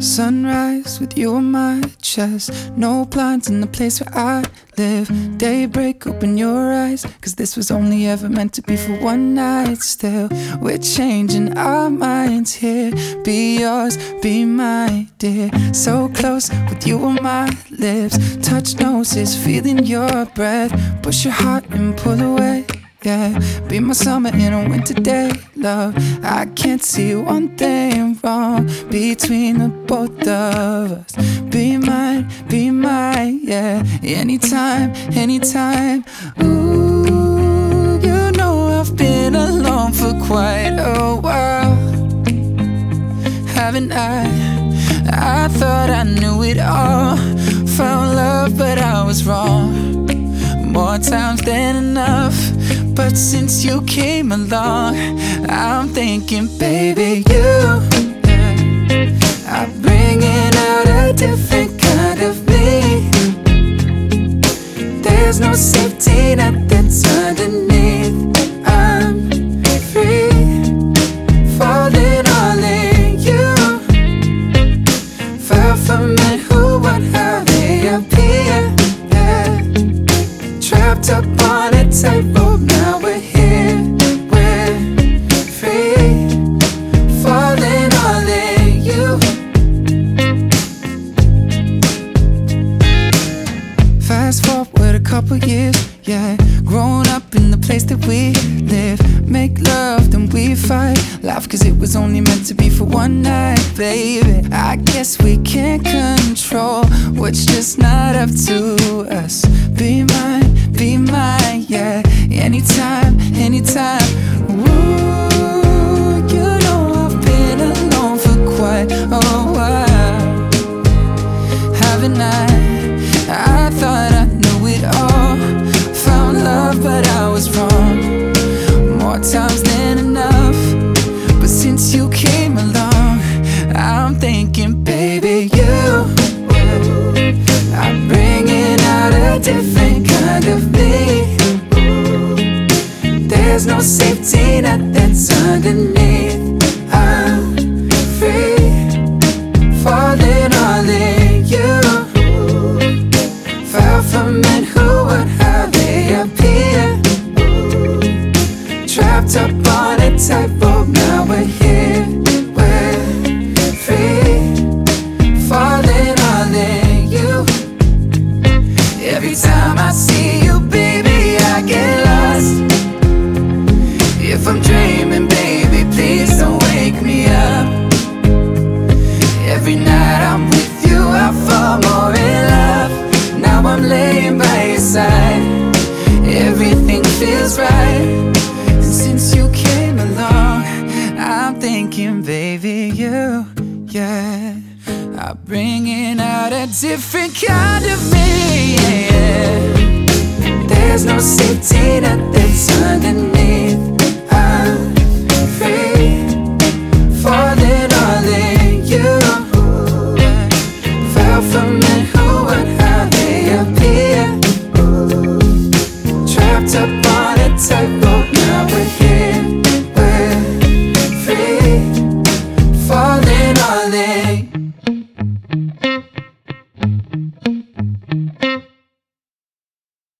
Sunrise with you on my chest. No blinds in the place where I live. Daybreak, open your eyes. Cause this was only ever meant to be for one night. Still, we're changing our minds here. Be yours, be my dear. So close with you on my lips. Touch noses, feeling your breath. Push your heart and pull away. Yeah, be my summer in a winter day, love. I can't see one thing wrong between the both of us. Be mine, be mine, yeah. Anytime, anytime. Ooh, you know I've been alone for quite a while, haven't I? I thought I knew it all. Found love, but I was wrong. More times than enough. Since you came along, I'm thinking, baby, you are bringing out a different kind of me. There's no safety net that's underneath. I'm free, falling all in you. Far from it, who, what, how they appear. Yeah. Trapped up on a tightrope, yeah. Growing up in the place that we live. Make love, then we fight. Laugh, cause it was only meant to be for one night, baby. I guess we can't control what's just not up to us. Be mine, be mine, yeah. There's no safety net that's underneath. I'm free falling feels right. And since you came along, I'm thinking, baby, you, yeah, are bringing out a different kind of me. Yeah. There's no safety that's underneath.